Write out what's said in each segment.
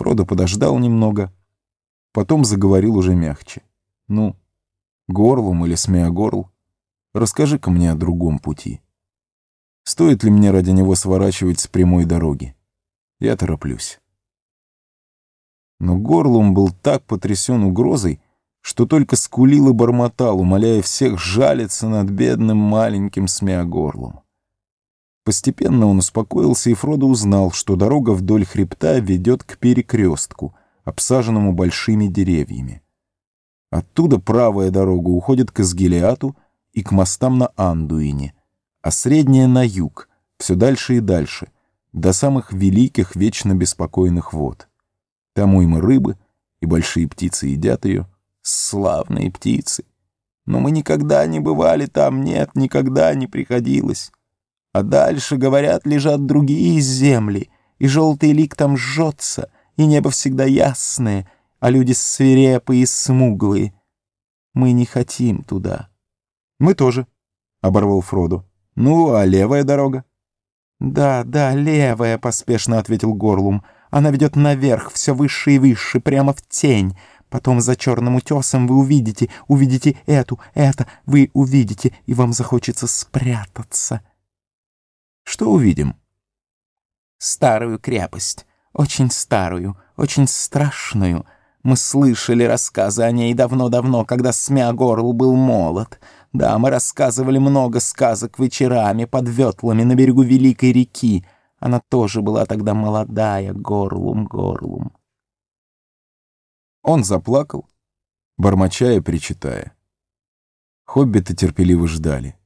Фродо подождал немного, потом заговорил уже мягче. «Ну, горлом или смеогорл, расскажи-ка мне о другом пути. Стоит ли мне ради него сворачивать с прямой дороги? Я тороплюсь». Но Горлум был так потрясен угрозой, что только скулил и бормотал, умоляя всех жалиться над бедным маленьким смеогорлом. Постепенно он успокоился, и Фродо узнал, что дорога вдоль хребта ведет к перекрестку, обсаженному большими деревьями. Оттуда правая дорога уходит к Изгилиату и к мостам на Андуине, а средняя — на юг, все дальше и дальше, до самых великих, вечно беспокойных вод. Там уймы рыбы, и большие птицы едят ее. Славные птицы. Но мы никогда не бывали там, нет, никогда не приходилось. А дальше, говорят, лежат другие земли, и желтый лик там жжется, и небо всегда ясное, а люди свирепые и смуглые. Мы не хотим туда. Мы тоже, — оборвал Фроду. Ну, а левая дорога? Да, да, левая, — поспешно ответил Горлум. Она ведет наверх, все выше и выше, прямо в тень. Потом за черным утесом вы увидите, увидите эту, это, вы увидите, и вам захочется спрятаться. Что увидим? Старую крепость, очень старую, очень страшную. Мы слышали рассказы о ней давно-давно, когда Смеогорл был молод. Да, мы рассказывали много сказок вечерами под ветлами на берегу Великой реки. Она тоже была тогда молодая, горлум-горлум. Он заплакал, бормоча и причитая. Хоббиты терпеливо ждали.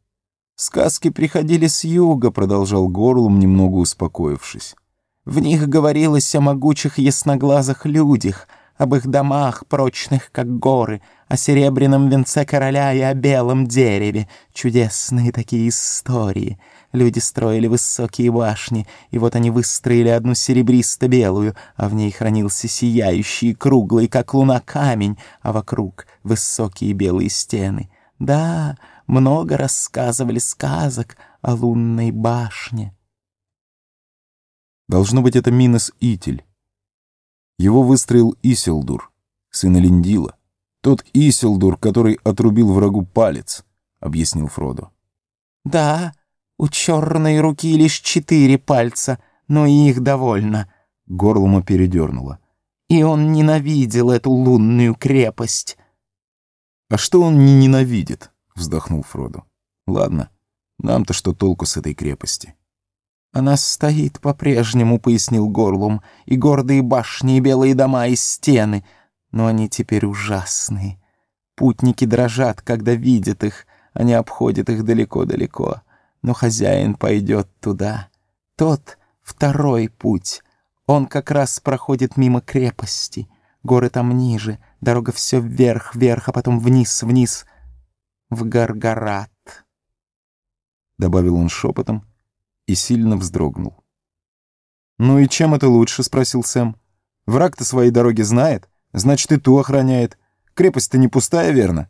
«Сказки приходили с юга», — продолжал Горлум, немного успокоившись. «В них говорилось о могучих ясноглазых людях, об их домах, прочных, как горы, о серебряном венце короля и о белом дереве. Чудесные такие истории. Люди строили высокие башни, и вот они выстроили одну серебристо-белую, а в ней хранился сияющий круглый, как луна, камень, а вокруг высокие белые стены. Да, много рассказывали сказок о лунной башне. Должно быть, это Минос Итель. Его выстроил Исилдур, сын Элендила. Тот Исилдур, который отрубил врагу палец, — объяснил Фродо. «Да, у черной руки лишь четыре пальца, но их довольно», — горлому передернуло. «И он ненавидел эту лунную крепость». «А что он не ненавидит?» — вздохнул Фродо. «Ладно, нам-то что толку с этой крепости?» «Она стоит по-прежнему», — пояснил Горлум, «и гордые башни, и белые дома, и стены, но они теперь ужасные. Путники дрожат, когда видят их, они обходят их далеко-далеко, но хозяин пойдет туда. Тот — второй путь, он как раз проходит мимо крепости, горы там ниже, дорога все вверх-вверх, а потом вниз-вниз, в Гаргарат», — добавил он шепотом, — и сильно вздрогнул. «Ну и чем это лучше?» — спросил Сэм. «Враг-то свои дороги знает, значит, и ту охраняет. Крепость-то не пустая, верно?»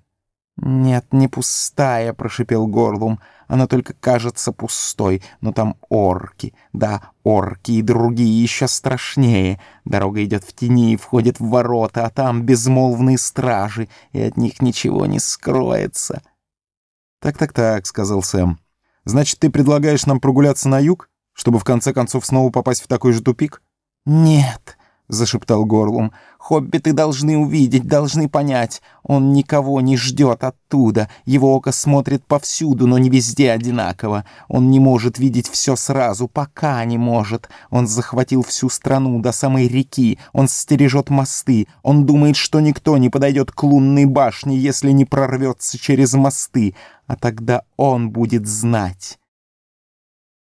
«Нет, не пустая», — прошипел Горлум. «Она только кажется пустой, но там орки. Да, орки и другие еще страшнее. Дорога идет в тени и входит в ворота, а там безмолвные стражи, и от них ничего не скроется». «Так-так-так», — сказал Сэм. Значит, ты предлагаешь нам прогуляться на юг, чтобы в конце концов снова попасть в такой же тупик? Нет, зашептал Горлум. Хоббиты должны увидеть, должны понять. Он никого не ждет оттуда. Его око смотрит повсюду, но не везде одинаково. Он не может видеть все сразу, пока не может. Он захватил всю страну до самой реки. Он стережет мосты. Он думает, что никто не подойдет к лунной башне, если не прорвется через мосты а тогда он будет знать.